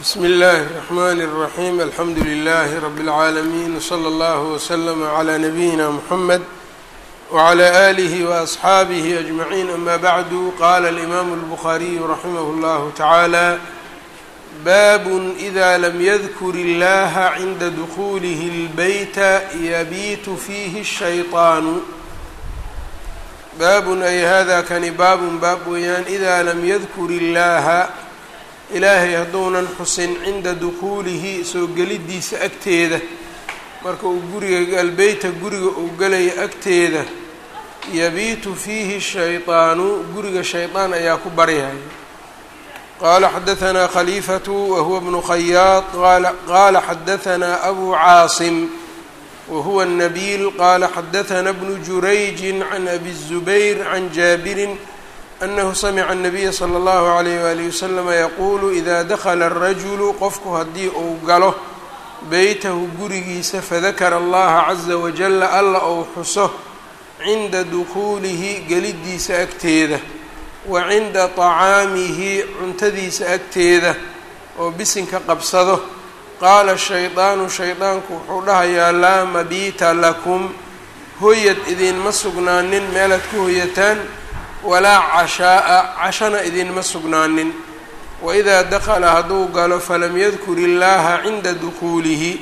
bsmi اllahi الرحmn الرaحيم alxamdu لlh رb العaalمين وslى اllه وslm عlى نabيina mحmed وعlى آlih وأصxaabih أجمعين ama bعd qala الإmam الbخariي raximh اllah taعalى bab إda lam ydkur اllaha عinda dخulih الbyta yabit fihi الشhayطaan baabun ay hada kani baabun baab weeyaan إida lam ydkur اllaha ilaahay hadduunan xusin cinda dukuulihi soo gelidiisa agteeda. Marka uu guriga albeyta guriga uu galayo agteeda yabiitu fiihi shaydaanu guriga shaydaan ayaa ku baryaya qaala xadahanaa khaliifatu wahuwa bnu khayaad qaala xadahanaa abu caasim wahuwa nabiil qaala xadahanaa bnu jurayjin can abi zubayr can jaabirin anahu samica الnabiya slى اllahu عalayh walihi waslama yaquulu ida dakla الrajulu qofku haddii uu galo beytahu gurigiisa fadakara allaha caza wajala alla ou xuso cinda dukuulihi gelidiisa agteeda wa cinda طacaamihi cuntadiisa agteeda oo bisinka qabsado qaala shayطaanu shayطaanku wuxuu dhahayaa laa mabiita lakum hoyad idinma sugnaanin meelaad ku hoyataan walaa cashaa-a cashana idinma sugnaanin. Waidaa dakala hadduu galo falam yadkur illaaha cinda dukuulihi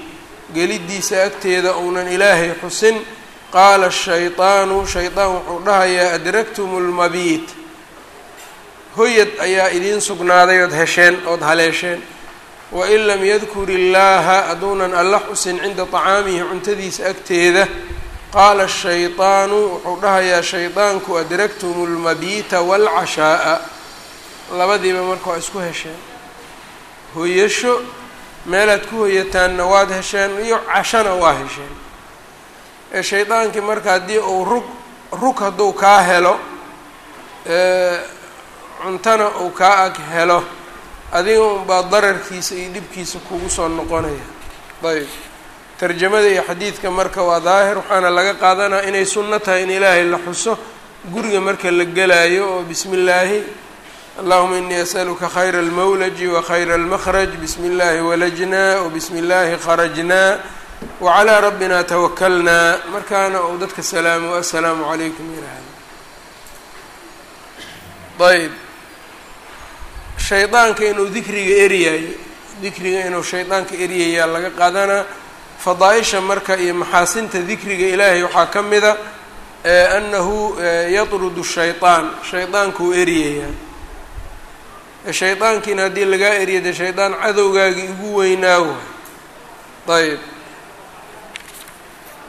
geliddiisa agteeda uunan ilaahay xusin qaala ashaydaanu shaydaan wuxuu dhahayaa adraktum lmabiit hoyad ayaa idiin sugnaaday ood hesheen ood haleesheen. Wain lam yadkur illaaha hadduunan alla xusin cinda tacaamihi cuntadiisa agteeda qaala shaydaanu wuxuu dhahayaa shaydaanku adragtum lmabiita waalcashaa'a labadiiba marka waa isku hesheen hoyasho meelaad ku hoyataanna waad hesheen iyo cashana waa hesheen ee shaydaankii marka haddii uu rug rug hadduu kaa helo cuntana uu kaa ag helo adiga unbaa dararkiisa iyo dhibkiisa kugu soo noqonaya ayb tarjamada iyo xadiidka marka waa daahir waxaana laga qaadanaya inay sunno tahay in ilaahay la xuso guriga marka la gelaayo oo bismi illaahi allahuma inii asaluka khayra almawlaji wa khayra almakhraj bismi illaahi walajnaa wabismi illaahi kharajnaa wacalaa rabbina tawakalnaa markaana uu dadka salaamo assalaamu calaykum yirahda ayb shaydaanka inuu dikriga eryayo dikriga inuu shaydaanka eryayaa laga qaadanaa fadaa-isha marka iyo maxaasinta dikriga ilaahay waxaa ka mida anahu yatrudu shayطaan shayطaankuu eryayaa shaydaankiina haddii lagaa eriya dee shaydaan cadowgaagii ugu weynaa waay. Ayb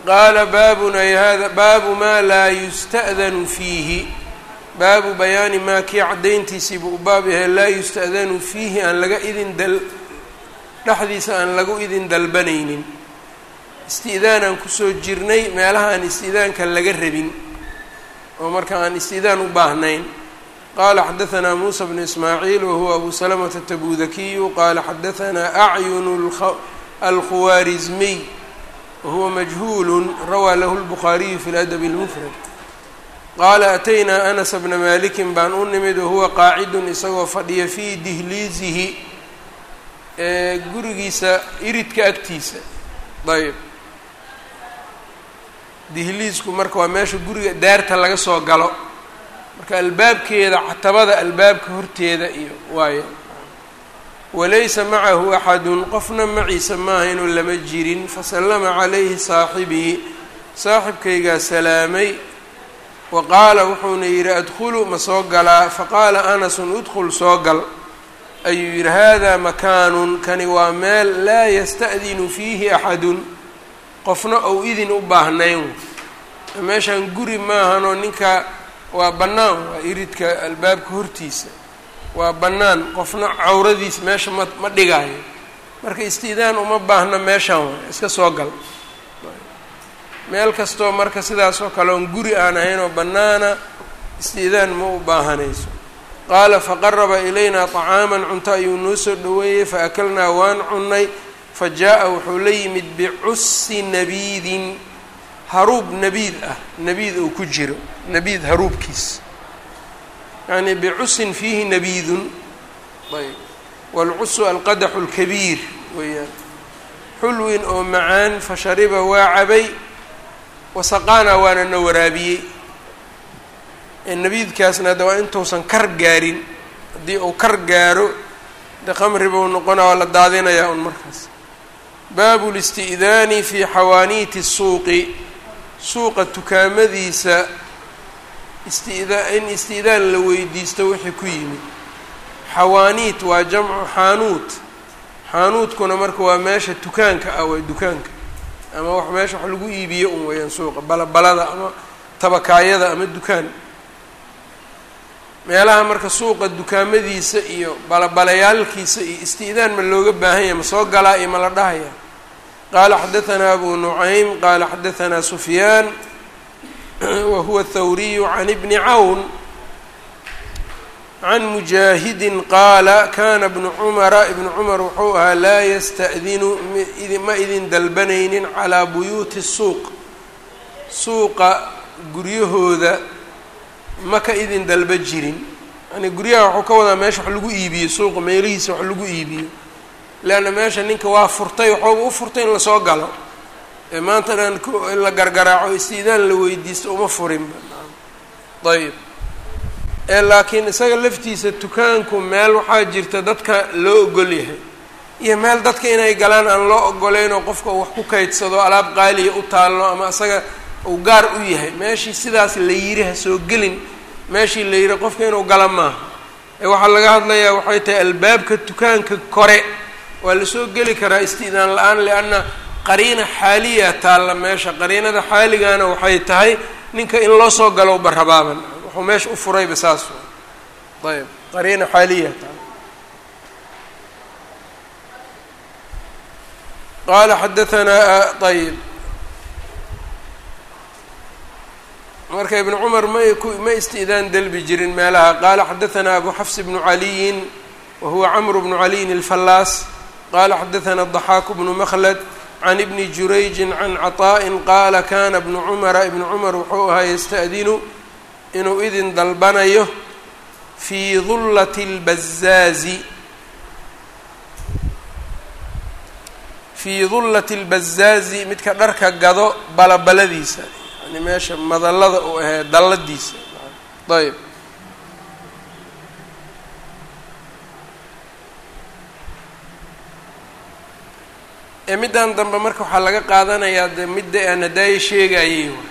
qaala baabun ay hada baabu maa laa yusta'danu fiihi. Baabu bayaani maa kii caddayntiisiibuu u baab yahay laa yusta'danu fiihi aan laga idin dal dhexdiisa aan lagu idin dalbanaynin isti'daanaan ku soo jirnay meelaha aan laga rabin oo marka aan isti'daan u baahnayn. Qala xadahanaa muusa bnu ismaaciil wahuwa abu salamata atabudakiyu qala xadahanaa acyunu alkhuwaarizmiy wahuwa majhuulu rawaa lahu lbukhaariyu fi ladabi اlmufrad qaala ataynaa anasa bna malikin baan u nimid wahuwa qaacidun isagoo fadhiya fii dihliizihi gurigiisa iridka agtiisa. Ayb dihliisku marka waa meesha guriga daarta laga soo galo. Marka albaabkeeda catabada albaabka horteeda iyo waayo walaysa macahu axadun qofna maciisa maaha inuu lama jirin. Fasallama calayhi saaxibii saaxibkaygaa salaamay. Wa qaala wuxuuna yidhi adkhulu ma soo galaa faqaala anasun udkhul soo gal. Ayuu yidhi hada makaanun kani waa meel laa yasta'dinu fiihi axadun qofna ou idin u baahnayn. Meeshaan guri maahanoo ninka waa bannaan waa iridka albaabka hortiisa. Waa bannaan qofna cawradiis meesha ma ma dhigaayo. Marka istiidaan uma baahna meeshaan waay iska soo gal. Meel kastoo marka sidaas oo kale oon guri aan ahayn oo bannaana istiidaan ma u baahanayso. Qaala faqaraba ilaynaa طacaaman cunto ayuu noo soo dhoweeyey faakalnaa waan cunnay fa jaa-a wuxuu la yimid bicusi nabiidin haruub nabiid ah nabiid uu ku jiro nabiid haruubkiis. Yacni bicusin fiihi nabiidun ayb. Waalcusu alqadaxu اlkabiir weeyaan. Xulwin oo macaan fashariba waa cabay wasaqaana waana na waraabiyey. Nabiidkaasna hadda waa intuusan kar gaarin haddii uu kar gaaro de khamri buu noqonaa waa la daadinayaa un markaas baabu listi'daani fi xawaaniiti suuqi. Suuqa tukaamadiisa istida in isti'daan la weydiisto wixii ku yimid. Xawaaniit waa jamcu xaanuut. Xaanuutkuna marka waa meesha dukaanka ah waa dukaanka. Ama wax meesha wax lagu iibiyo un weeyaan suuqa balabalada ama tabakaayada ama dukaan. Meelaha marka suuqa dukaamadiisa iyo balabalayaalkiisa iyo isti'daan ma looga baahan yahay ma soo galaa iyo ma la dhahaya qaala xadahanaa abu nucaym qaala xadahanaa sufyaan wa huwa thawriyu can ibni cawn can mujaahidin qaala kana bnu cumara ibnu cumar wuxuu ahaa laa yasta'dinu ma idin dalbanaynin calaa buyuuti suuq suuqa guryahooda ma ka idin dalba jirin yani guryaha waxuu ka wadaa meesha wax lagu iibiyo suuqa meelihiisa wax lagu iibiyo leanna meesha ninka waa furtay waxooba u furtay in la soo galo. Ee maanta dhan in la gargaraaco istiidaan la weydiisto uma furinba ee laakiin isaga laftiisa dukaanku meel waxaa jirta dadka loo ogol yahay. Iyo meel dadka inay galaan aan loo ogoleyn oo qofka uu wax ku kaydsado alaab qaaliya u taallo ama isaga uu gaar u yahay. Meeshii sidaas la yiri ha soo gelin. Meeshii la yiri qofka inuu gala maaha. Ee waxaa laga hadlayaa waxay tahay albaabka dukaanka kore waa la soo geli karaa isti'daan la'aan lianna qariina xaaliya taalla meesha. Qariinada xaaligana waxay tahay ninka in loo soo galo barabaaban wuxuu meesha u furayba saas ayb qariina xaaliya taalla. Qaala xadaanaa ayb marka ibn cumar may ma isti'daan delbi jirin meelaha. Qaala xadaanaa abu xafs bnu caliyin wa huwa camru bnu caliyin alfallaas qala xadaanaa ضaxaaku bnu makhlad can ibni jurayjin can caطaa'in qaala kana bnu cumara ibnu cumar wuxuu ahaa yasta'dinu inuu idin dalbanayo fii dullati اlbazaazi fii dullati اlbazaazi midka dharka gado balabaladiisa yani meesha madallada uu ahee dalladiisa ayb ee middan dambe marka waxaa laga qaadanayaa de midda aan hadaaye sheegayey. Waay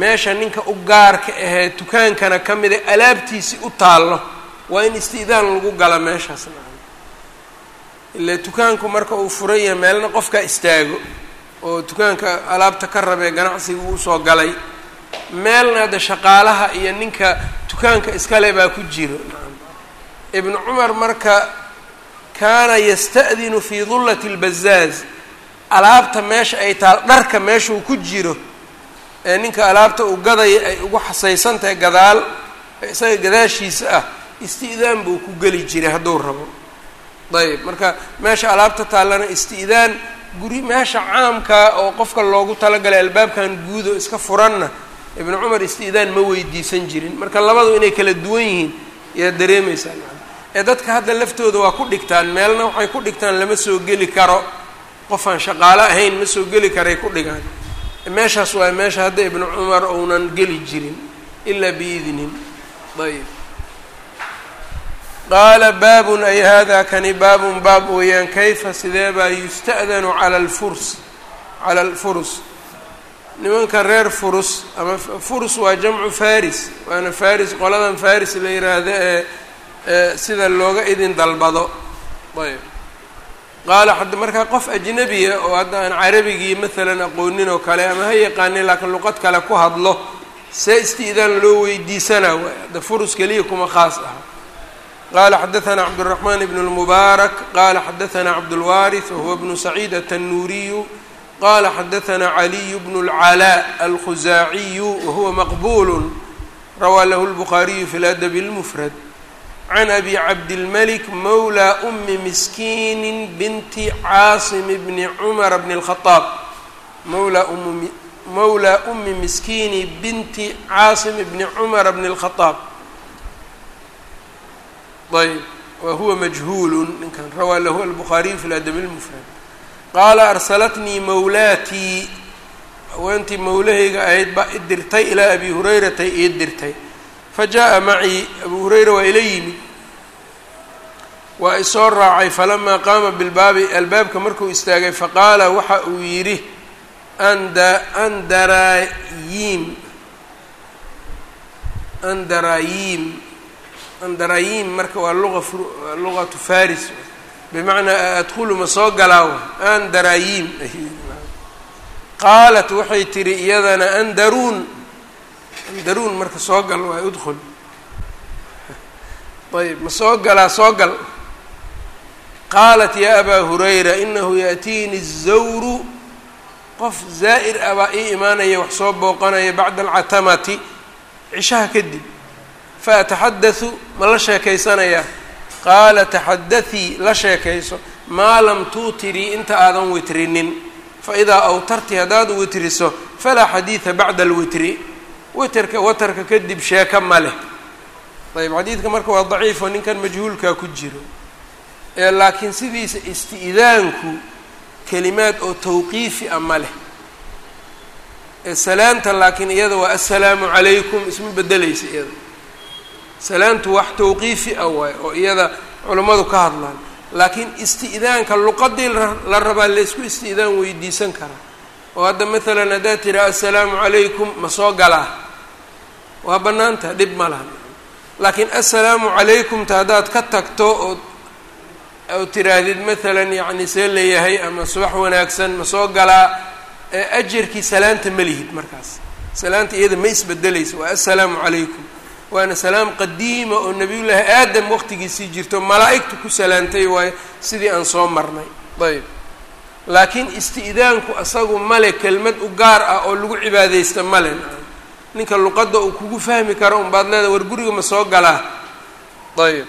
meesha ninka u gaarka ahee dukaankana ka mida alaabtiisi u taallo waa in isti'daan lagu gala meeshaas maa ile dukaanku marka uu furan yahay meelna qofkaa istaago oo dukaanka alaabta ka rabee ganacsiga uusoo galay meelna hadda shaqaalaha iyo ninka dukaanka iskale baa ku jiro. Ibnu cumar marka kaana yasta'dinu fii dullati اlbazaaz alaabta meesha ay taal dharka meeshuu ku jiro ee ninka alaabta uu gadaya ay ugu xasaysan tahay gadaal isaga gadaashiisa ah isti'daan buu ku geli jiray hadduu rabo. Ayb marka meesha alaabta taallana isti'daan guri meesha caamkaa oo qofka loogu talagalay albaabkan guudo iska furanna ibnu cumar isti'daan ma weydiisan jirin. Marka labadu inay kala duwan yihiin yaa dareemaysaa ee dadka hadda laftooda waa ku dhigtaan meelna waxay ku dhigtaan lama soo geli karo. Qofaan shaqaalo ahayn ma soo geli karay ku dhigaan. Meeshaas waa meesha hadda ibnu cumar ounan geli jirin ilaa biidnin. Ayb qaala baabun ay hada kani baabun baab weeyaan kayfa sidee baa yusta'danu cala alfurs? Cala alfurus nimanka reer furus ama furus waa jamcu faris waana faris qoladan faris la yiraahdo ee sida looga idin dalbado ayb qaala hadda markaa qof ajnabiya oo hadda aan carabigii maalan aqoonin oo kale ama ha yaqaanin laakiin luqad kale ku hadlo see isti'daan loo weydiisanaa waay hadda furus keliya kuma khaas aha qala xadaثna cabdالرaحman bn الmubaarak qala xadaثna cabdالwariث wahuwa bnu saciid الtanuuriyu qala xadaثna عaliي bn الclاء alkhuzaaciyu wahuwa maqbul rawaa lahu الbukhaariyu fi اladb الmfrad can abi cabdilmalik mawla umi miskiini binti caasim bni cumara bni اlkhaaab mawla um mawla umi miskiini binti caasim bni cumara bni اlkhaaab ayb wa huwa majhuulu ninkan rawaa lahu albukhaariyu fi ladab lmufrad qaala arsalatnii mawlaatii haweentii mawlahayga ahayd baa i ilaa abi hurayrata ii dirtay fa jaa macii abu hurayra waa ila yimid. Waa isoo raacay falamaa qaama bilbaabi albaabka markuu istaagay faqaala waxa uu yidhi anda andarayiim andarayiim andarayiim marka waa lua luqatu faris bimacnaa adkhulu ma soo galaa andarayiim qaalat waxay tihi iyadana andaruun andaruun marka soo gal waa udkhul ayb ma soo galaa soo gal qaalat yaa abaa hurayra inahu yaأtiini الzawru qof zaa'ir ah baa ii imaanaya wax soo booqanaya bacda alcatamati cishaha kadib faataxaddathu ma la sheekaysanayaa qaala taxadathii la sheekayso maa lam tuutirii inta aadan witrinin faidaa awtarti haddaad witriso falaa xadiida bacda alwitri witerka watarka kadib sheeka ma leh. Ayb xadiidka marka waa daciifo ninkan majhuulkaa ku jiro. Ee laakiin sidiisa isti'daanku kelimaad oo tawqiifi a ma leh. Ee salaanta laakiin iyada waa assalaamu calaykum isma bedelaysa iyada. Salaantu wax tawqiifi ah waayo oo iyada culammadu ka hadlaan. Laakiin isti'daanka luqadii la rabaa laysku isti'daan weydiisan karaa oo hadda maalan haddaad tiraa assalaamu calaykum ma soo galaa waa bannaanta dhib ma laha. Laakiin assalaamu calaykumta haddaad ka tagto oo oo tiraahdid maalan yacni see leeyahay ama subax wanaagsan ma soo galaa eeajarkii salaanta ma lihid markaas. Salaanta iyada ma isbedelaysa waa assalaamu calaykum. Waana salaam qadiima oo nabiyullaahi aadam waqtigiisii jirto malaa'igtu ku salaantay waayo sidii aan soo marnay. Ayb laakiin isti'daanku asagu male kelmad u gaar ah oo lagu cibaadaysta male ninka luqadda uu kugu fahmi karo unbaad leedahay war guriga ma soo galaa ayb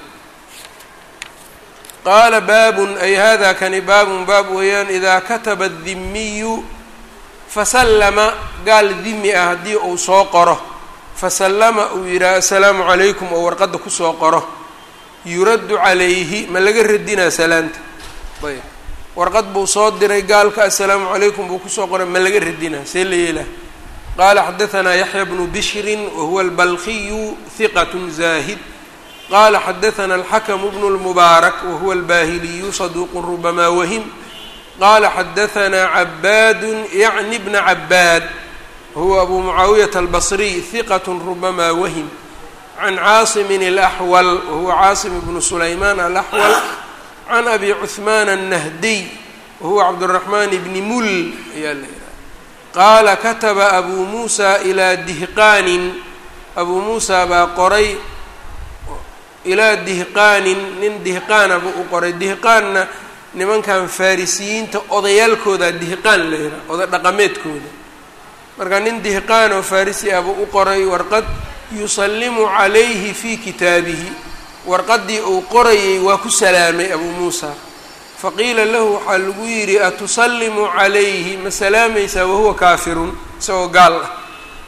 qaala baabun ay hada kani baabun? Baab weeyaan idaa kataba adimiyu fasallama. Gaal dimi ah haddii uu soo qoro. Fasallama uu yidhaha assalaamu calaykum oo warqadda ku soo qoro. Yuraddu calayhi ma laga radinaa salaanta. Ayb warqad buu soo diray gaalka assalaamu calaykum buu ku soo qoray ma laga radina see la yeelah qaala xadaanaa yaxya bnu bishrin wahuwa albalkiyu hiqat zaahid. Qala xadaanaa alxakamu bnu lmubaarak wahuwa albaahiliyu saduuqu rubamaa wahim. Qala xadaanaa cabaadu yacni bna cabaad wahuwa abu mucaawiyata albasriy hiqat rubamaa wahim. Can caasimin alaxwal wahuwa caasim bnu sulaymaan alaxwal can abi cuثman الnahdiy wahuwa cabdالرaحman bni mul ayaa la yidhaha qaala kataba abu musa ilىa dihqaanin abuu muusa baa qoray ilaa dihqaanin nin dihqaana buu u qoray dihqaanna nimankan farisiyiinta odayaalkooda dihqaan la yidhaha oday dhaqameedkooda marka nin dihqaan oo farisi ah buu u qoray warqad yusallimu calayhi fii kitaabihi warqaddii uu qorayay waa ku salaamay abuu muusa. Faqiila lahu waxaa lagu yidhi atusallimu calayhi ma salaamaysaa wahuwa kaafirun isagoo gaal ah.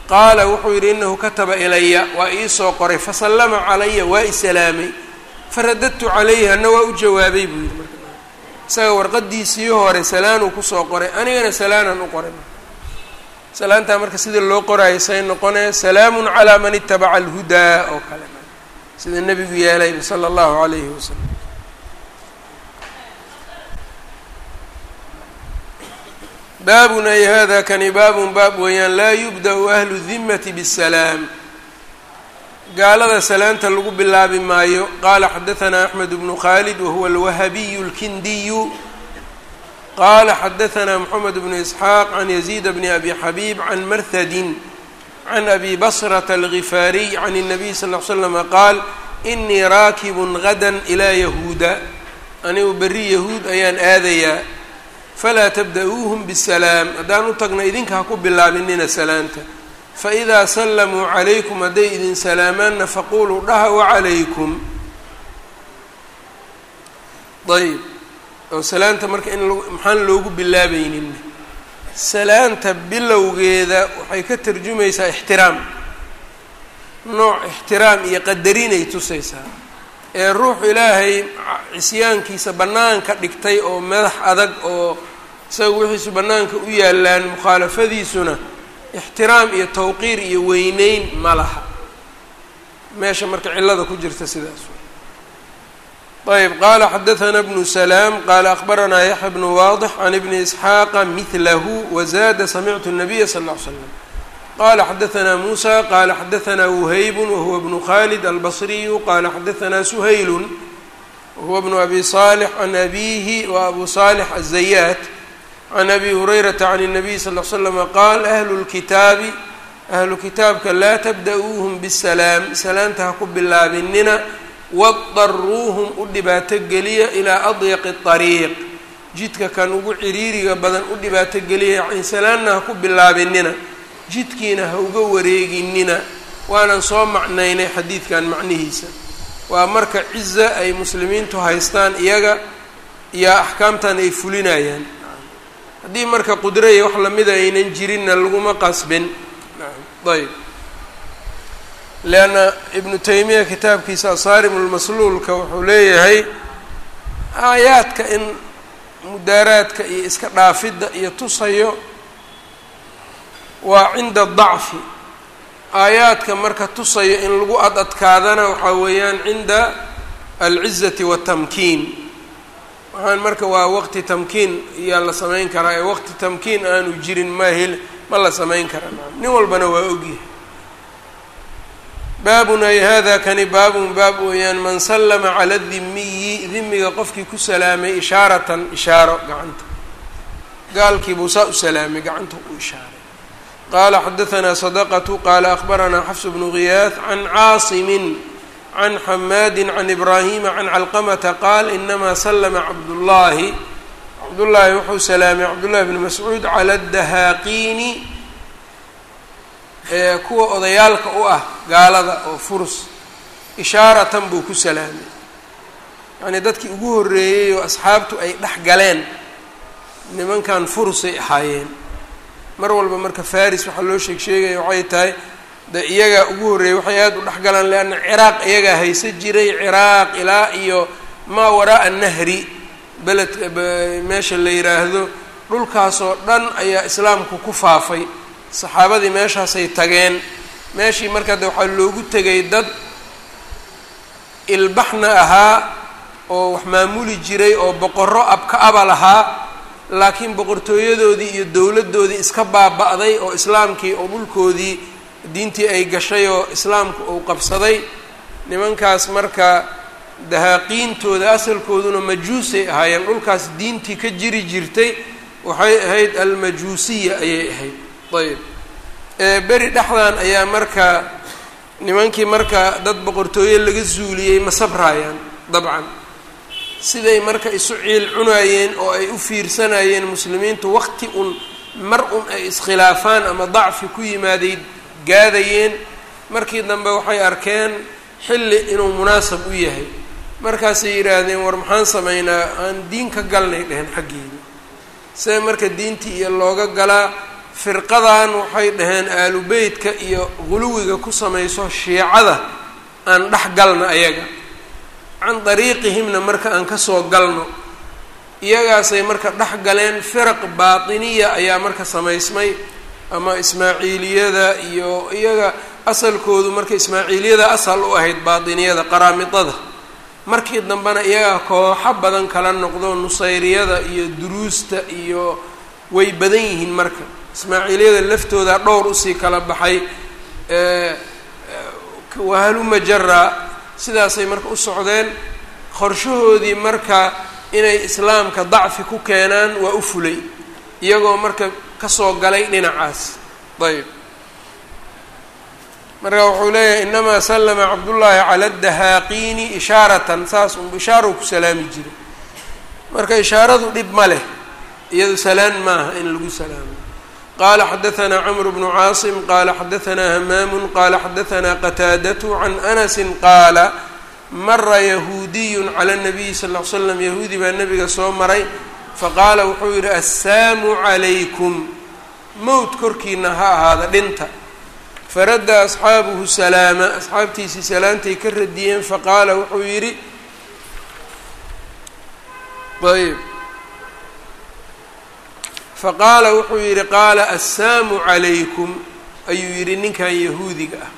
Qaala wuxuu yidhi inahu kataba ilaya waa iisoo qoray fasallama calaya waa isalaamay faradadtu calayhi hana waa u jawaabay buu yidhi. Marka isaga warqadiisii hore salaanuu ku soo qoray. Anigana salaanan u qoray salaantaa marka sidii loo qoraayo say noqonee salaamun calaa man itabaca alhudaa oo kale sida nebigu yeelayba sala allahu calayhi wasalam baabun ay hada kani baabun baab weeyaan laa yubda-u ahlu dimmati bisalaam. Gaalada salaanta lagu bilaabi maayo qaala xadahanaa axmed bnu khaalid wahuwa alwahabiyu اlkindiyu qaala xadahanaa moxamed bnu isxaaq can yaziid bni abi xabiib can marhadin can abi basrata algifaariy can الnabiy sal l slama qaal inii raakibun gada ilaa yahuuda anigu berri yahuud ayaan aadayaa falaa tabda-uuhum bisalaam haddaan u tagna idinka ha ku bilaabinina salaanta faidaa sallamuu calaykum hadday idin salaamaanna faquluu dhaha wacalaykum ayb oo salaanta marka in maxaan loogu bilaabaynin salaanta bilowgeeda waxay ka tarjumaysaa ixtiraam. Nooc ixtiraam iyo qadarinay tusaysaa. Ee ruux ilaahay cisyaankiisa bannaanka dhigtay oo madax adag oo isaga wixiisu bannaanka u yaalaan mukhaalafadiisuna ixtiraam iyo tawqiir iyo weyneyn ma laha. Meesha marka cillada ku jirta sidaas ayb qaala xadaثna bnu slaam qaala akbaranaa yaxya bnu waadix can ibni isxaaqa midlahu wazada samictu الnabiya sal ا l slam qala xadaثna musa qala xadaثna whayb wahuwa bnu khalid albصriyu qala xadaثna suhayl wahuwa bnu abi صالح can abihi wa abu صالح الزayat can abi hurayrata can الnabiy sal ll slm qaal ahlu lkitaabi ahlu kitaabka laa tabda-uuhum bisalaam salaamta ha ku bilaabinina wadaruuhum u dhibaato geliya ilaa adyaqi طariiq jidka kan ugu ciriiriga badan u dhibaato geliya yani salaamna ha ku bilaabinina jidkiina ha uga wareeginina waanan soo macnaynay xadiidkan macnihiisa. Waa marka ciza ay muslimiintu haystaan iyaga iyo axkaamtan ay fulinayaan. Haddii marka qudraya wax lamida aynan jirinna laguma qasbin. Ayb leanna ibnu taymiya kitaabkiisa asaarim lmasluulka wuxuu leeyahay aayaadka in mudaaraadka iyo iska dhaafidda iyo tusayo waa cinda dacfi aayaadka marka tusayo in lagu ad adkaadana waxaa weeyaan cinda alcizati watamkiin waxaan marka waa waqti tamkiin iyaa la samayn karaa ee waqti tamkiin aanu jirin ma hel ma la samayn karaa nin walbana waa ogyahay baabun ay hada kani baabun baab weeyaan man sallama cala dimiyi dimiga qofkii ku salaamay ishaaratan ishaaro gacanta. Gaalkii buu saa u salaamay gacanta u ishaaray. Qaala xadaثna sadqtu qaala akbaranaa xafs bnu ghiyaah can caasimin can xamaadi can ibraahima can calqamata qaal inamaa slama cabdullaahi. Cabdullaahi wuxuu salaamay cabdullahi bni mascuud cala dahaaqiini ee kuwa odayaalka u ah gaalada oo furus ishaaratan buu ku salaamay. Yacnii dadkii ugu horreeyey oo asxaabtu ay dhex galeen nimankan furusay ahaayeen. Mar walba marka faris waxaa loo sheeg sheegaya waxay tahay de iyagaa ugu horreeyey waxay aada u dhex galaan leanna ciraaq iyagaa haysa jiray ciraaq ilaa iyo maa waraa'a nahri beledka meesha la yidhaahdo dhulkaasoo dhan ayaa islaamku ku faafay. Saxaabadii meeshaasay tageen meeshii marka de waxaa loogu tegay dad ilbaxna ahaa oo wax maamuli jiray oo boqorro abka aba lahaa laakiin boqortooyadoodii iyo dowladdoodii iska baaba'day oo islaamkii oo dhulkoodii diintii ay gashay oo islaamku uu qabsaday. Nimankaas marka dahaaqiintooda asalkooduna majuusay ahaayeen dhulkaas diintii ka jiri jirtay waxay ahayd almajuusiya ayay ahayd. Ayb beri dhexdan ayaa marka nimankii marka dad boqortooye laga zuuliyey ma sabraayaan dabcan. Siday marka isu ciil cunaayeen oo ay u fiirsanayeen muslimiintu waqti un mar un ay iskhilaafaan ama dacfi ku yimaaday gaadayeen. Markii dambe waxay arkeen xilli inuu munaasab u yahay. Markaasay yidhaahdeen war maxaan samaynaa? Aan diin ka galnay dheheen xaggeeda. See marka diintii iyo looga galaa firqadan waxay dhaheen aalu beytka iyo guluwiga ku samayso shiicada aan dhex galno ayaga. Can dariiqihimna marka aan ka soo galno iyagaasay marka dhex galeen firaq baatiniya ayaa marka samaysmay ama ismaaciiliyada iyo iyaga asalkoodu marka ismaaciiliyada asal u ahayd baatiniyada qaraamidada markii dambena iyagaa kooxo badan kala noqdo nusayriyada iyo duruusta iyo way badan yihiin marka ismaaciiliyada laftooda dhowr u sii kala baxay wahaluma jara sidaasay marka u socdeen qorshahoodii marka inay islaamka dacfi ku keenaan waa u fulay iyagoo marka ka soo galay dhinacaas. Ayb marka wuxuu leeyahay inamaa slama cabdullaahi cala dahaaqiini ishaaratan saas un ishaarou ku salaami jiray. Marka ishaaradu dhib ma leh iyado salaan maaha in lagu salaamo qala xadaثna cmr bnu caasim qala xadaثna hamaamu qala xadaثna qataadatu can anasi qaala mara yahuudiyu cala الnabiyi sal ll ly slam yahuudi baa nabiga soo maray faqaala wuxuu yihi assaamu calaykum mowt korkiina ha ahaada dhinta faradda asxaabuhu salaama asxaabtiisii salaantay ka radiyeen faqaala wuxuu yidhi ayb faqaala wuxuu yidhi qaala assaamu calaykum ayuu yidhi ninkan yahuudiga ah.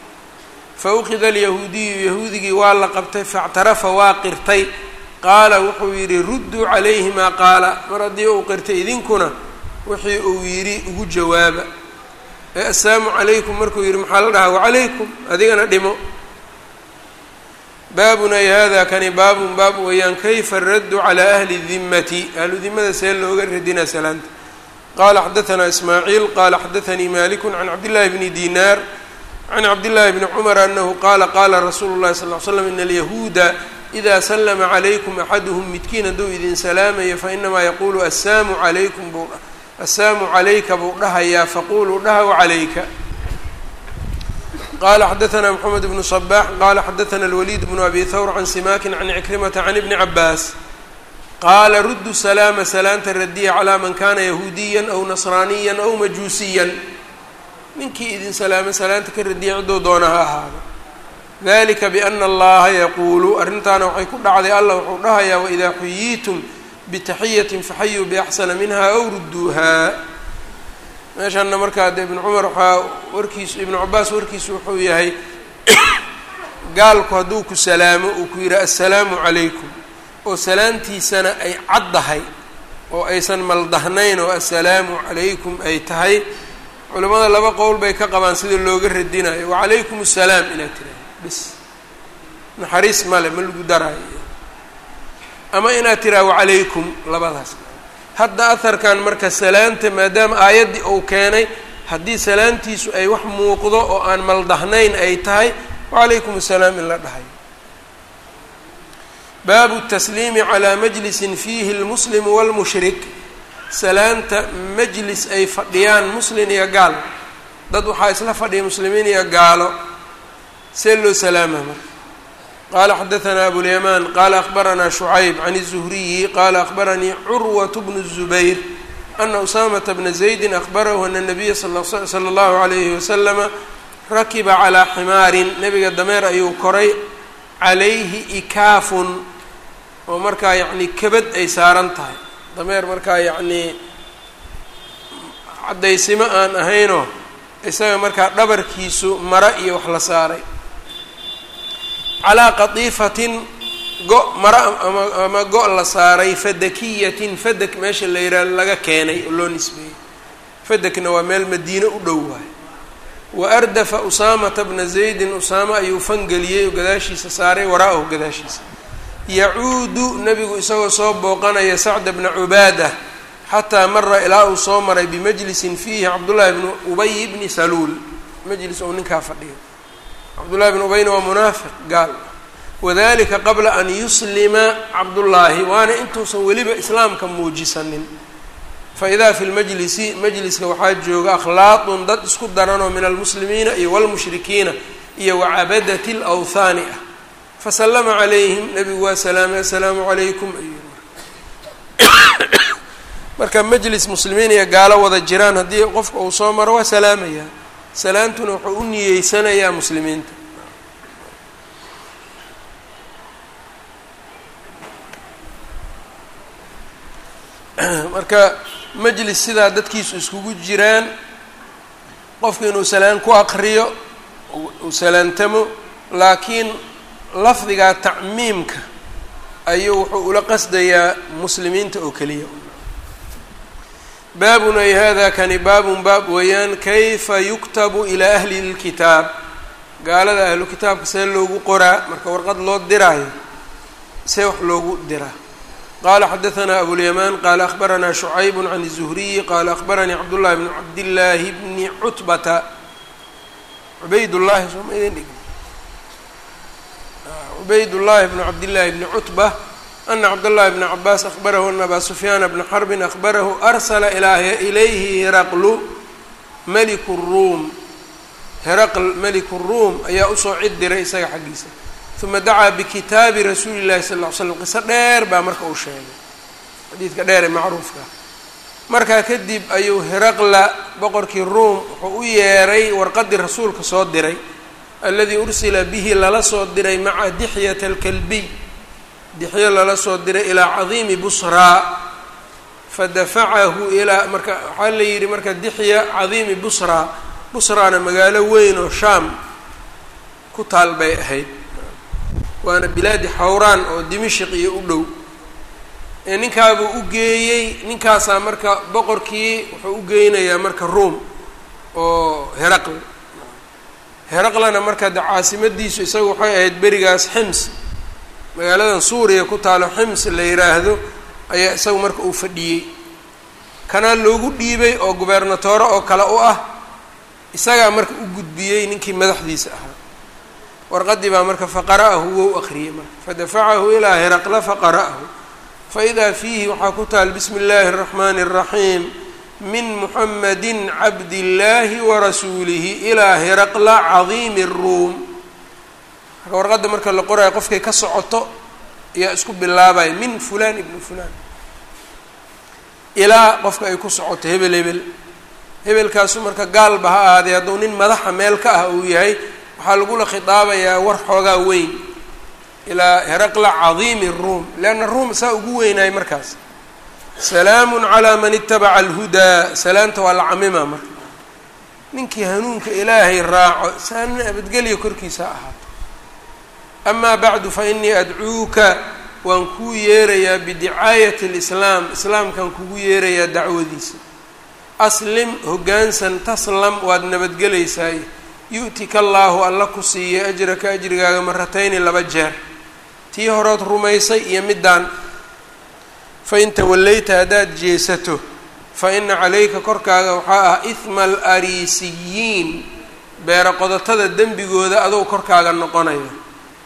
Fauqida alyahuudiyu yahuudigii waa la qabtay factarafa waa qirtay. Qaala wuxuu yidhi rudduu calayhi maa qaala mar haddii uu qirtay idinkuna wixii uu yidhi ugu jawaaba. Ee assalaamu calaykum markuu yidhi maxaa la dhahaa? Wacalaykum adigana dhimo. Baabun ay hada kani baabun baab weeyaan kayfa raddu calaa ahli dimmati? Ahlu dimada see looga radinaa salaanta qala xadaanaa ismaaciil qala xadaanii maliku can cabdillahi bni dinaar can cabdillahi bni cumar anahu qaala qaala rasuulu llahi sal l slam ina alyahuuda ida slma calaykum axaduhum midkiin hadduu idin salaamayo fainamaa yaquulu assaamu calaykum buu assaamu calayka buu dhahayaa faquluu dhaha wacalayka qala xadaanaa mxamed bnu صbax qala xadaana alwaliid bnu abi thawr can simakin can cikrimata can ibni cabaas qaala ruddu salaama salaanta radiya calaa man kana yahuudiya aw nasraaniya aw majuusiyan. Ninkii idin salaama salaanta ka radiya cidduu doona ha ahaado. Dalika biana allaha yaquulu arrintaana waxay ku dhacday allah wuxuu dhahayaa waidaa xuyiitum bitaxiyatin faxayuu biaxsana minha aw rudduuhaa. Meeshanna markaa de ibnu cumar waxaa warkiisu ibnu cabaas warkiisu wuxuu yahay gaalku hadduu ku salaamo uu ku yidhaha assalaamu calaykum oo salaantiisana ay caddahay oo aysan maldahnayn oo assalaamu calaykum ay tahay culimmada laba qowl bay ka qabaan sida looga radinayo wacalaykum assalaam inaad tiraha bis naxariis male ma lagu daraayo. Ama inaad tiraha wacalaykum labadaas. Hadda aharkan marka salaanta maadaama aayaddii uu keenay haddii salaantiisu ay wax muuqdo oo aan maldahnayn ay tahay wacalaykum assalaam in la dhahayo baabu tasliimi calaa majlisin fiihi lmuslimu walmushrik salaanta majlis ay fadhiyaan muslin iyo gaal dad waxaa isla fadhiya muslimiin iyo gaalo see loo salaama marka qala xadaanaa abulyamaan qala akhbaranaa shucayb can الzuhriyi qala akhbaranii curwaة bnu الzubayr ana usaamata bna zaydi akhbarahu ana nabiya sala اllahu alayhi wasalama rakiba calaa ximaarin nebiga dameer ayuu koray calayhi ikaafun oo markaa yacni kabad ay saaran tahay. Dameer markaa yacnii caddaysimo aan ahaynoo isaga markaa dhabarkiisu mara iyo wax la saaray. Calaa qatiifatin go- mara ama go- la saaray fadakiyatin fadak meesha la yidhaah laga keenay oo loo nisbeeyey. Fadakna waa meel madiine u dhow waayo. Wa ardafa usaamata bna zaydin usaama ayuu fangeliyey oo gadaashiisa saaray waraa-ahu gadaashiisa yacuudu nebigu isagoo soo booqanaya sacda bna cubaada xataa mara ilaa uu soo maray bimajlisin fiihi cabdullaahi bnu ubay bni saluul. Majlis ou ninkaa fadhiyo. Cabdullahi bn ubayna waa munaafiq gaal. Wadalika qabla an yuslima cabdullaahi waana intuusan weliba islaamka muujisanin. Faidaa fi lmajlisi majliska waxaa jooga akhlaaqun dad isku daranoo min almuslimiina iyo walmushrikiina iyo wacabadati lawthaani ah fasalama calayhim nebigu waa salaamay assalaamu calaykum ayuu marka majlis muslimiin iyo gaalo wada jiraan haddii qofka uu soo maro waa salaamayaa salaantuna wuxuu u niyeysanayaa muslimiinta marka majlis sidaa dadkiisu iskugu jiraan qofku inuu salaan ku aqriyo uu salaantamo laakiin lafdigaa tacmiimka ayuu wuxuu ula qasdayaa muslimiinta oo keliya. Baabun ay hada kani baabun baab weeyaan kayfa yuktabu ilaa ahli lkitaab gaalada ahlu kitaabka see loogu qoraa marka warqad loo diraayo see wax loogu diraa qala xadaanaa abulyamaan qala akhbaranaa shucayb can الzuhriyi qala akhbaranii cabdullahi bn cabdillaahi bni cutbata. Cubaydullahi sooma idin dhig cubaydullahi bnu cabdillaahi bni cutba ana cabdاllahi bna cabaas akhbarahu ana abaa sufyaana bna xarbin akhbarahu arsala ilayhi hiraqlu meliku ruum heraql meliku ruum ayaa u soo cid diray isaga xaggiisa. Uma dacaa bikitaabi rasuuli llahi sal ll ly slam qiso dheer baa marka uu sheegay. Xadiidka dheer ee macruufka. Markaa kadib ayuu hiraqla boqorkii ruom wuxuu u yeeray warqadii rasuulka soo diray alladii ursila bihi lala soo diray maca dixyata alkalbiy dixyo lala soo diray ilaa cadiimi busraa fadafacahu ilaa marka waxaa la yidhi marka dixya cadiimi busraa busraana magaalo weyn oo shaam ku taal bay ahayd. Waana bilaadi xawraan oo dimashik iyo u dhow. Ninkaabuu u geeyey ninkaasaa marka boqorkii wuxuu u geynayaa marka ruom oo heraql heraqlana marka de caasimadiisu isaga waxay ahayd berigaas xims magaaladan suuriya ku taalo xims la yiraahdo ayaa isagu marka uu fadhiyey. Kanaa loogu dhiibay oo gubernatoore oo kale u ah isagaa marka u gudbiyey ninkii madaxdiisa ahaa. Warqadii baa marka faqara'ahu wou aqriyey marka. Fadafacahu ilaa heraqla faqara'ahu. Fa idaa fiihi waxaa ku taal bismi illaahi araxmaani araxiim min muxamadi cabdillaahi warasuulihi ilaa heraqla cadiimi الruum marka warqadda marka la qorayo qofkay ka socoto ayaa isku bilaabaya min fulan ibni fulan ilaa qofka ay ku socoto hebel hebel. Hebelkaasu marka gaalba ha ahaadee hadduu nin madaxa meel ka ah uu yahay waxaa lagula khitaabayaa war xoogaa weyn. Ilaa heraqla cadiimi ruum leanna ruum saa ugu weynaay markaas salaamun calaa man itabaca alhudaa salaanta waa la camima marka. Ninkii hanuunka ilaahay raaco saana abadgelya korkiisa ahaato. Amaa bacdu fa inii adcuuka waan kuu yeerayaa bidicaayati lislaam islaamkaan kugu yeerayaa dacwadiisa. Aslim hoggaansan taslam waad nabadgelaysaay. Yu-tika allaahu alla ku siiyay ajraka ajrigaaga maratayni laba jeer. Tii horood rumaysay iyo middaan fa in tawallayta haddaad jeesato fa ina calayka korkaaga waxaa ah ihma alariisiyiin beero qodotada dembigooda adou korkaaga noqonaya.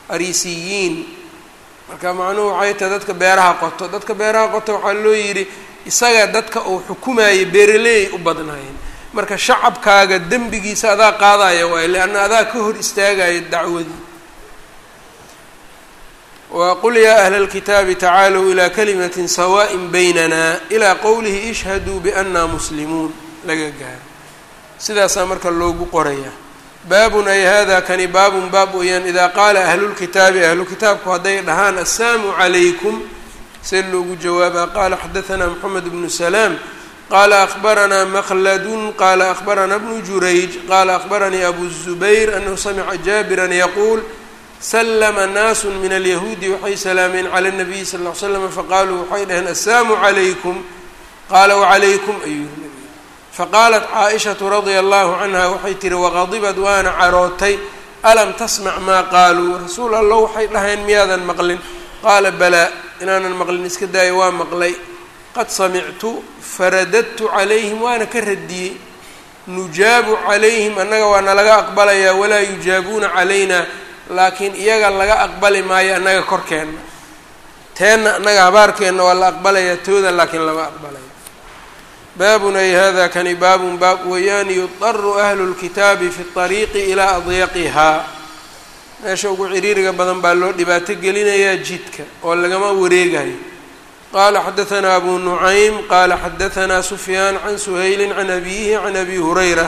Ariisiyiin. Marka macnuhu waxay tahay dadka beeraha qoto. Dadka beeraha qoto waxaa loo yidhi isaga dadka uu xukumayay beeraleey u badnaayeen. Marka shacabkaaga dembigiisa adaa qaadaya waay leanna adaa ka hor istaagaya dacwadii waqul yaa ahla اlkitaabi tacaalow ilaa kalimatin sawaaءin baynana ilaa qowlihi ishhaduu biannaa muslimuun laga gaaro sidaasaa marka loogu qorayaa. Baabun ay hada kani baabun baab weeyaan idaa qaala ahlulkitaabi ahlukitaabku hadday dhahaan assalaamu calaykum see loogu jawaabaa qaala xadaanaa moxamed bnu salaam. Qaala akbaranaa maqladun qaala akbaranaa bnu jurayj. Qaala akbaranii abu zubayr. Anahu samica jaabiran yaquul slma naasu min alyahuudi waxay salaameen cala nabiyi sal ly slam faqaaluu waxay dhaheen assalaamu calaykum qaala wacalaykum ayuu nabiga faqaalat caaishatu radia allahu canha waxay tihi waqadibad waana carootay alam tasmac maa qaaluu rasuul allo waxay dhaheen miyaadan maqlin qaala balaa inaanan maqlin iska daayo waa maqlay qad samictu faradadtu calayhim waana ka radiyey nujaabu calayhim annaga waa nalaga aqbalayaa walaa yujaabuuna calayna laakiin iyaga laga aqbali maayo annaga korkeenna teenna annaga habaarkeenna waa la aqbalayaa tooda laakiin lama aqbalayo. Baabun ay hada kani baabun baab weeyaan yudaru ahlu lkitaabi fi طariiqi ilaa adyaqihaa meesha ugu ciriiriga badan baa loo dhibaato gelinayaa jidka oo lagama wareegayo. Qaala xadaanaa abu nucaym qaala xadaanaa sufyaan can suhayli can abiihi can abi hurayra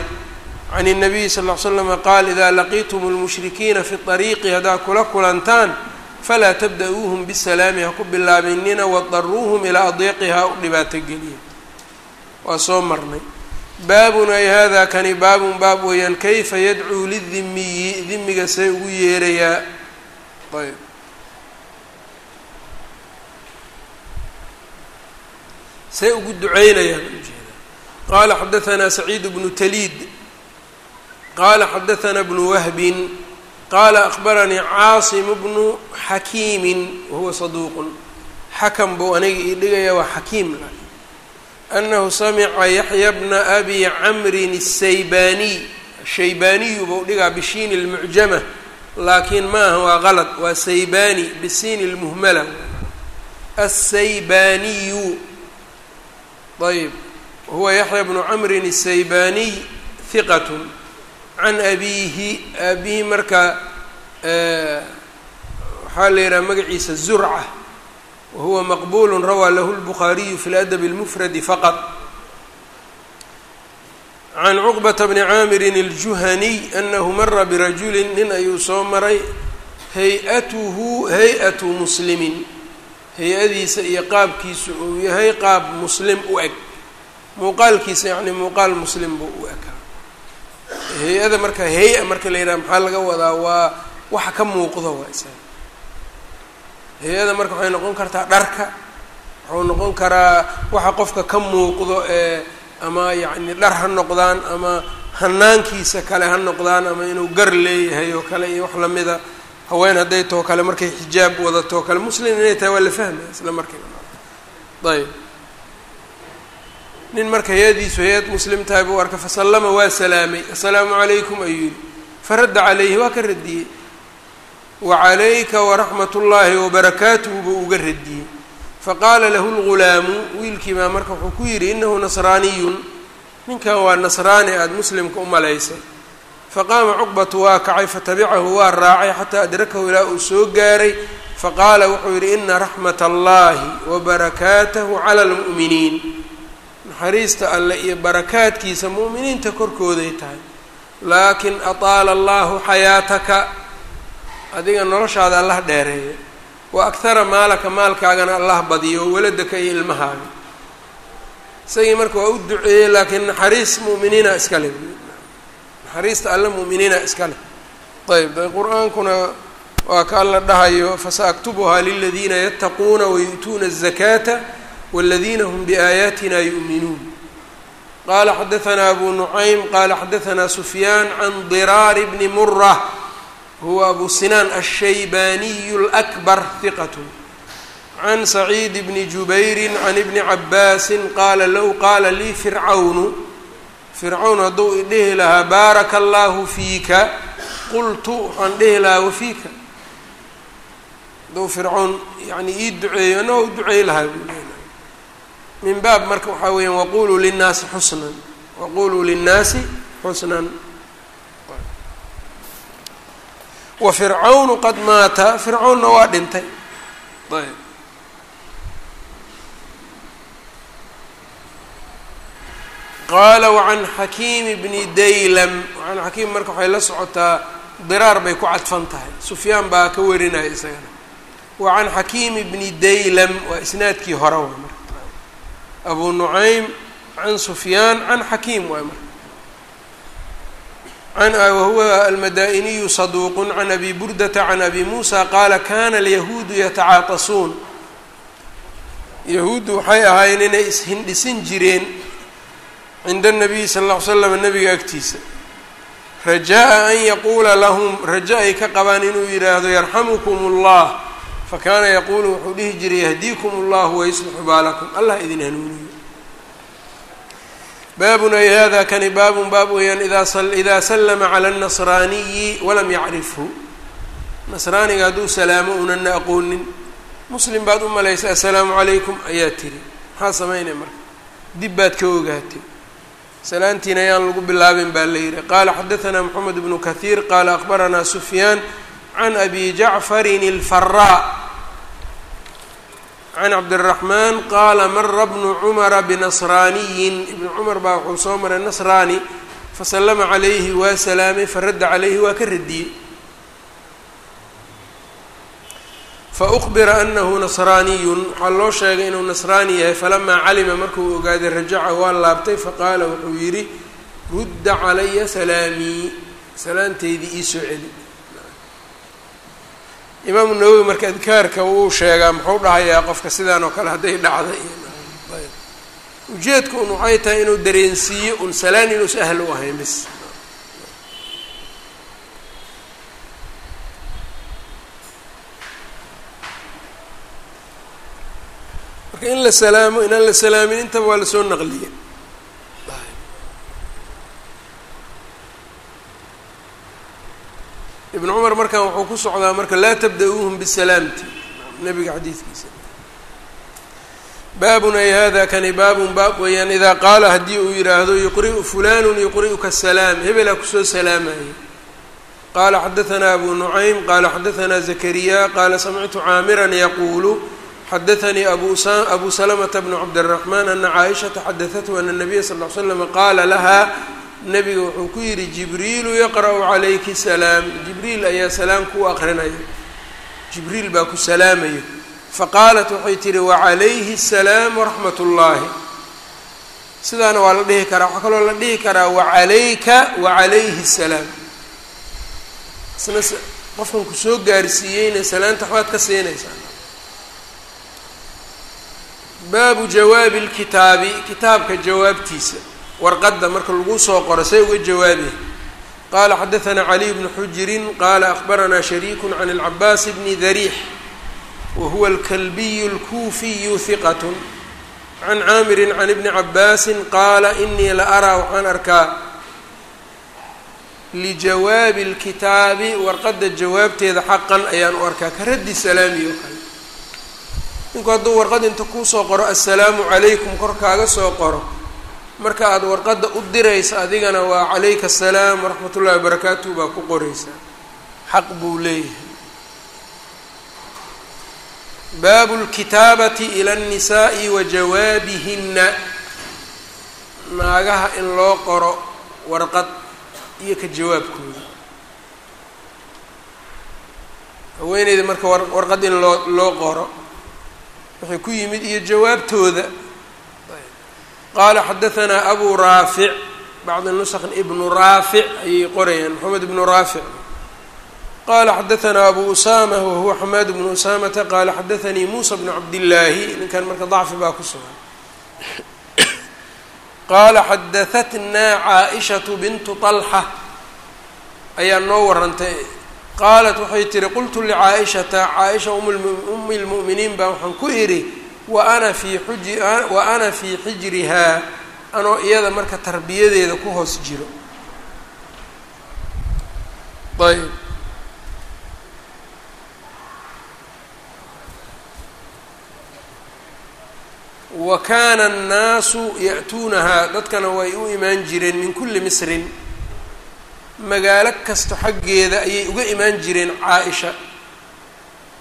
can الnabiyi sal ll ly slama qaal idaa laqiitum اlmushrikiina fi طariiqi haddaa kula kulantaan falaa tabda-uuhum bisalaami ha ku bilaabinina wadaruuhum ilaa adyaqihaa u dhibaato geliya waa soo marnay baabun ay hada kani baabun baab weeyaan kayfa yadcuu lidimiyi dimiga see ugu yeerayaa ayb see ugu duceynayaan ujeeda qaala xadaanaa saciid bnu taliid qala xadaanaa bnu wahbin qaala akbaranii caasim bnu xakiimin wahuwa saduuqun xakam buu aniga ii dhigaya waa xakiim anahu samica yaxya bna abi camrin الsaybaaniy shaybaaniyu buu dhigaa bishiini اlmucjama laakiin ma aha waa qalad waa saybani bisiini اlmuhmala الsaybaaniyu ayb huwa yaxya bnu camrin الsaybaaniy hiqat can abiihi aabihi marka waxaa la yidhaha magaciisa zurca wahuwa maqbulu rawaa lahu lbukhaariyu fi ladab اlmufradi faqad can cuqbata bni caamirin aljuhaniy anahu mara birajulin nin ayuu soo maray hay'atuhu hay'atu muslimin. Hay'adiisa iyo qaabkiisu uu yahay qaab muslim u eg. Muuqaalkiisa yacni muuqaal muslim buu u ekaa hay'ada marka hay'a marka la yidhaha maxaa laga wadaa? Waa waxa ka muuqdo waa isaga. Hay'ada marka waxay noqon kartaa dharka. Wuxuu noqon karaa waxa qofka ka muuqdo ee ama yacni dhar ha noqdaan ama hanaankiisa kale ha noqdaan ama inuu gar leeyahay oo kale iyo wax lamida haween hadday too kale markay xijaab wadatoo kale. Muslim inay tahay waa la fahmaya isla markiiba. Ayb nin marka hay'adiisu hay'ad muslim tahay buu arka fasallama waa salaamay. Assalaamu calaykum ayuu yihi faradda calayhi waa ka radiyey wa calayka waraxmat ullaahi wabarakaatuhu buu uga radiyey faqaala lahu lgulaamu wiilkii baa marka wuxuu ku yidhi inahu nasraaniyun. Ninkan waa nasraani aada muslimka u malaysay. Faqaama cuqbatu waa kacay fatabicahu waa raacay xataa adrakahu ilaa uu soo gaaray. Faqaala wuxuu yidhi ina raxmat allahi wabarakaatahu cala almu'miniin naxariista alle iyo barakaadkiisa mu'miniinta korkooday tahay. Laakin ataala allahu xayaataka adiga noloshaada allah dheereeya wa akhara maalaka maalkaagana allah badiyo waladaka iyo ilmahaaga. Isagii marka waa u duceeyey laakiin naxariis mu'miniina iska leh. Naxariista alle mu'miniina iska leh. De qur'aankuna waa ka alla dhahayo fasaaktubuhaa liladiina yattaquuna wayu'tuuna الzakaata wاladiina hm biaayaatina yu'minuun qala xadaثna abu nucaym qala xadaثna sufyaan can diraar bni mura huwa abu sinaan الshaybaniy الأkbar hiqat can saciid bni jubayri can ibni cabaasi qaala low qaala lii fircawnu fircawn hadduu idhihi lahaa baaraka allahu fiika qultu waxaan dhihi lahaa wafiika hadduu fircawn yani ii duceeyo ana u duceey lahaa buu leeyahay min baab marka waxaa weeyaan waquluu linnaasi xusnan. Waquluu linnaasi xusnan. Wa fircawnu qad maata. Fircawnna waa dhintay. Ayb. Qaala wacan xakiimi bni daylam. Wacan xakiim marka waxay la socotaa diraar bay ku cadfan tahay. Sufyaan baa ka warinaya isagana. Wacan xakiimi bni daylam waa isnaadkii hore abu nucaym can sufyaan can xakiim waay marka. An wahuwa almadaa'iniyu saduuqun can abi burdata can abi muusa qaala kana alyahuudu yatacaatasuun yahuuddu waxay ahaayeen inay ishindhisin jireen cinda anabiyi sala alla ly slam nabiga agtiisa. Rajaa an yaquula lahum raja ay ka qabaan inuu yidhaahdo yarxamukum اllah fakaana yaquulu wuxuu dhihi jiray yahdiikum اllahu wayuslixu baalakum allah idin hanuuniyo baabun ay hada kani baabun baab weeyaan idaa sallama cala اnasraaniyi walam yacrifhu nasraaniga hadduu salaamo unana aqoonin muslim baad u malaysa assalaamu calaykum ayaa tiri maxaa samaynaya marka dib baad ka ogaatay salaantiina ayaan lagu bilaabin baa la yihi qaala xadaثna mxamed bnu kahiir qaala akbaranaa sufyaan can abi jacfarin اlfaraa can cabdالraxmaan qaala mara bnu cumara binasraaniyin ibnu cumar baa wuxuu soo maray nasraani fasalama calayhi waa salaamay faradda calayhi waa ka radiyey faukbira anahu nasraaniyun waxaa loo sheegay inuu nasraani yahay falamaa calima markuu ogaaday rajaca waa laabtay faqaala wuxuu yidhi rudda calaya salaamii salaanteydii iisoo celi imaamu nawowi marka adkaarka wuu sheegaa muxuu dhahayaa qofka sidaan oo kale hadday dhacda ujeedku un waxay tahay inuu dareensiiyo un salaan inuus ahl u ahayn bis marka in la salaamo inaan la salaamin intaba waa la soo naqliya ibn cumar markan wuxuu ku socdaa marka laa tabda-uuhum bisalaamti nabiga xadiidkiisa baabun ay hada kani baabun baab weeyaan idaa qaala haddii uu yidhaahdo yuqri'u fulanun yuqri'uka salaam. Hebelaa ku soo salaamayay qaala xadaanaa abu nucaym qaala xadaanaa zakariya qaala samictu caamiran yaquulu xadaanii abu salamata bnu cabdiraxmaan ana caaishata xadaathu ana nabiya sal l slam qaala lahaa nebiga wuxuu ku yidhi jibriilu yaqra'u calayki salaam. Jibriil ayaa salaam kuu aqrinaya jibriil baa ku salaamayo. Faqaalat waxay tihi wacalayhi asalaam waraxmat ullaahi sidaana waa la dhihi karaa waxaa kaloo la dhihi karaa wacalayka wacalayhi salaam. Isna qofkan ku soo gaarsiiyeyna salaanta waxbaad ka siinaysaa. Baabu jawaabi lkitaabi kitaabka jawaabtiisa warqadda marka lagu soo qoro say uga jawaabi qaala xadaanaa caliy bnu xujirin qaala akhbaranaa shariiku can alcabaas bni dariix wa huwa alkalbiyu alkuufiyu hiqatun can caamirin can ibni cabaasin qaala inii la araa waxaan arkaa lijawaabi alkitaabi warqadda jawaabteeda xaqan ayaan u arkaa ka raddi salaami oo kale. Ninku hadduu warqad inta kuu soo qoro assalaamu calaykum korkaaga soo qoro marka aada warqadda u diraysa adigana waa calayka asalaam waraxmat ullahi wabarakaatuh baa ku qoraysaa xaq buu leeyahay. Baabu lkitaabati ila annisaa'i wa jawaabihinna. Naagaha in loo qoro warqad iyo ka jawaabkooda. Haweeneyda marka warqad in loo loo qoro waxay ku yimid iyo jawaabtooda qaala xadaanaa abu raafic bacdi nuskan ibnu raafic ayay qorayaan maxamed ibnu raafic qaala xadaanaa abu usaama wahuwa xamaad bnu usaamata qaala xadaanii muusa bnu cabdillaahi ninkan marka dacfi baa ku sugan qaala xadaatnaa caaishatu bintu طalxa ayaa noo warantay qaalat waxay tihi qultu licaaishata caaisha umlmuminiin baa waxaan ku idhi wa ana fii xijrihaa anoo iyada marka tarbiyadeeda ku hoos jiro. Ayb wa kaana annaasu ya'tuunahaa dadkana way u imaan jireen min kulli misrin. Magaalo kasto xaggeeda ayay uga imaan jireen caa-isha.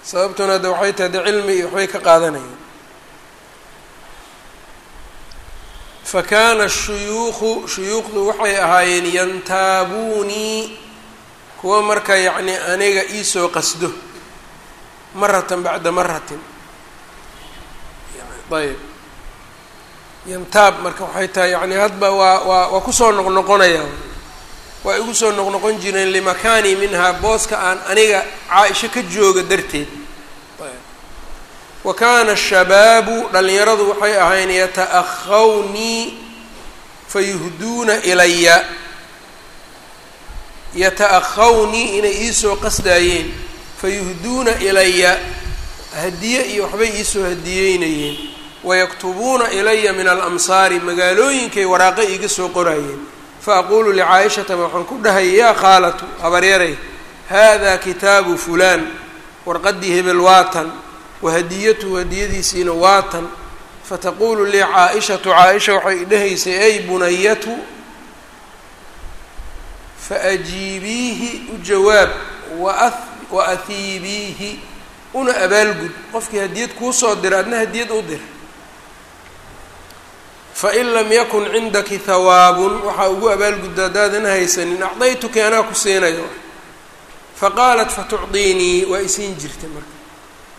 Sababtuna de waxay tahay de cilmi iyo waxbay ka qaadanayeen fa kaana shuyuukhu shuyuukhdu waxay ahaayeen yantaabuunii kuwa marka yacni aniga iisoo qasdo maratan bacda maratin ayb yantaab marka waxay tahay yani hadba waa waa waa ku soo noqnoqonaya waa igu soo noqnoqon jireen limakaanii minhaa booska aan aniga caa-isho ka jooga darteed wa kaana ashabaabu dhallinyaradu waxay ahayn yata'ahawnii fayuhduuna ilaya yata-ahawnii inay iisoo qasdaayeen fayuhduuna ilaya hadiye iyo waxbay iisoo hadiyeynayeen. Wayaktubuuna ilaya min alamsaari magaalooyinkay waraaqe iiga soo qoraayeen. Faaqulu licaayishata waxaan ku dhahay yaa khaalatu habaryaray hada kitaabu fulaan warqadii hebel waatan wa hadiyatuhu hadiyadiisiina waatan fataqulu lii caa-ishatu caa-isha waxay idhahaysay ay bunayatu faajiibiihi u jawaab wa ahiibiihi una abaalgud. Qofkii hadiyad kuu soo dira adna hadiyad u dir fain lam yakun cindaki hawaabun waxaa ugu abaalgudda haddaadan haysanin acdaytuki anaa ku siinayo. Faqaalat fatucdiinii waa isiin jirtay marka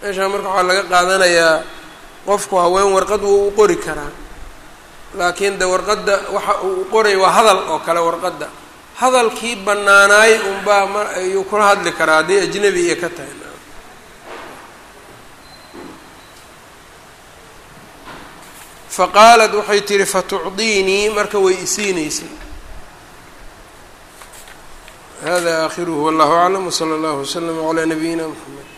meeshaa marka waxaa laga qaadanayaa qofku haween warqad wuu u qori karaa. Laakiin de warqadda waxa uu qoray waa hadal oo kale warqadda. Hadalkii bannaanaay unbaa ma ayuu kula hadli karaa hadday ajnabi iyo ka tahay. Faqaalat waxay tihi fatucdiinii marka way isiinaysay hada aakhiruhu wallahu aclam wsala allahu waslama calaa nabiyina mxamed